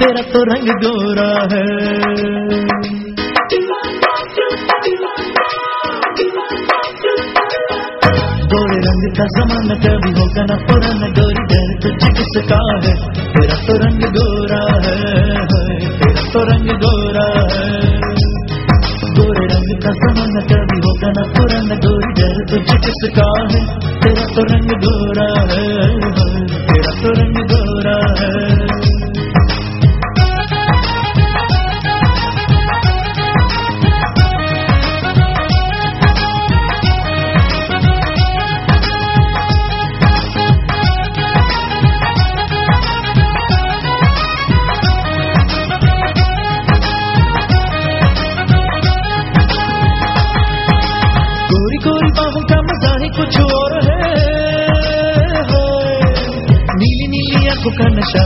तेरा तो रंग गोरा है। गोरे रंग का जमाना कभी होगा ना पुराना, गोरी डर तुझे किसका है। तेरा तो रंग गोरा है तेरा तो रंग गोरा है। गोरे रंग का जमाना कभी होगा ना पुराना, गोरी डर तुझे किसका है। तेरा तो रंग गोरा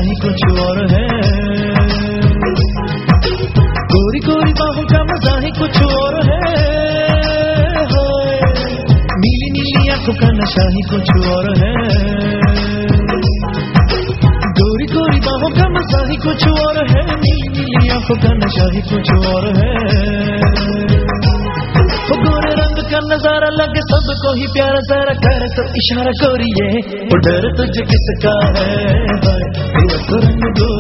ही कुछ और है। गोरी गोरी बाहों का मज़ा ही कुछ और है। नीली नीली आँखों का नशा ही कुछ और है। गोरी गोरी बाहों का मज़ा ही कुछ और है। नीली नीली आँखों का नशा ही कुछ और है। गोरे रंग का नज़ारा लगे सबको ही प्यारा सारा कर तो इशारा करिए डर तुझे किसका है? रंग गोरा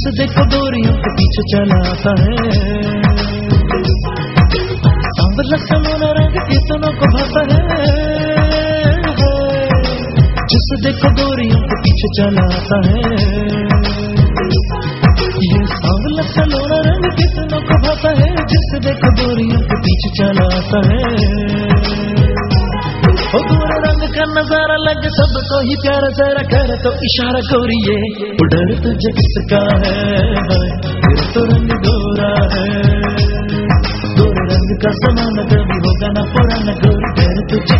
जिसे देखो डोरियों के पीछे चलाता है। सांवला सलोना रंग कीर्तनों को भाता है। जिस देखो डोरियों के पीछे चलाता है। नज़ारा लग सब सबको ही प्यारा जरा कर तो इशारा गोरिए उडर तो जगत का है, फिर तेरा तो रंग गोरा है। गोरे रंग का समान कभी होगा ना पुराना, गोरी डर तुझे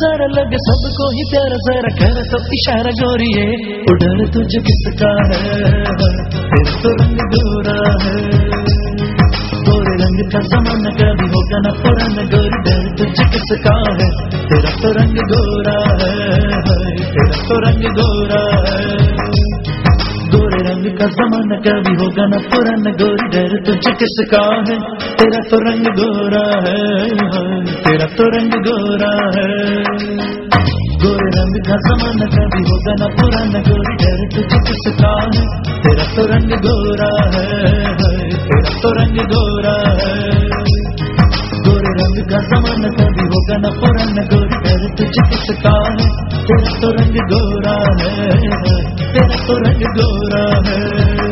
नज़ारा लगे सबको ही प्यारा, जरा कर तो इशारा गोरिए डर तुझे किसका है? तेरा तो रंग गोरा है। गोरे रंग का जमाना कभी होगा ना पुराना गोरी। डर तुझे किसका है? तेरा तो रंग गोरा है। तेरा तो रंग गोरा है। गोरे रंग का जमाना कभी होगा ना पुराना गोरी। डर तुझे किसका है? तेरा तो रंग गोरा है। तो रंग गोरा है। गोरे रंग का समान कभी होगा ना पुराना, गोरी डर तुझे किसका है तेरा तो रंग गोरा है, तेरा तो रंग गोरा है। बदलेगा जमाना कभी होगा न पुराना, गोरी डर तुझे किसका है तेरा तो रंग गोरा है, तेरा तो रंग गोरा है।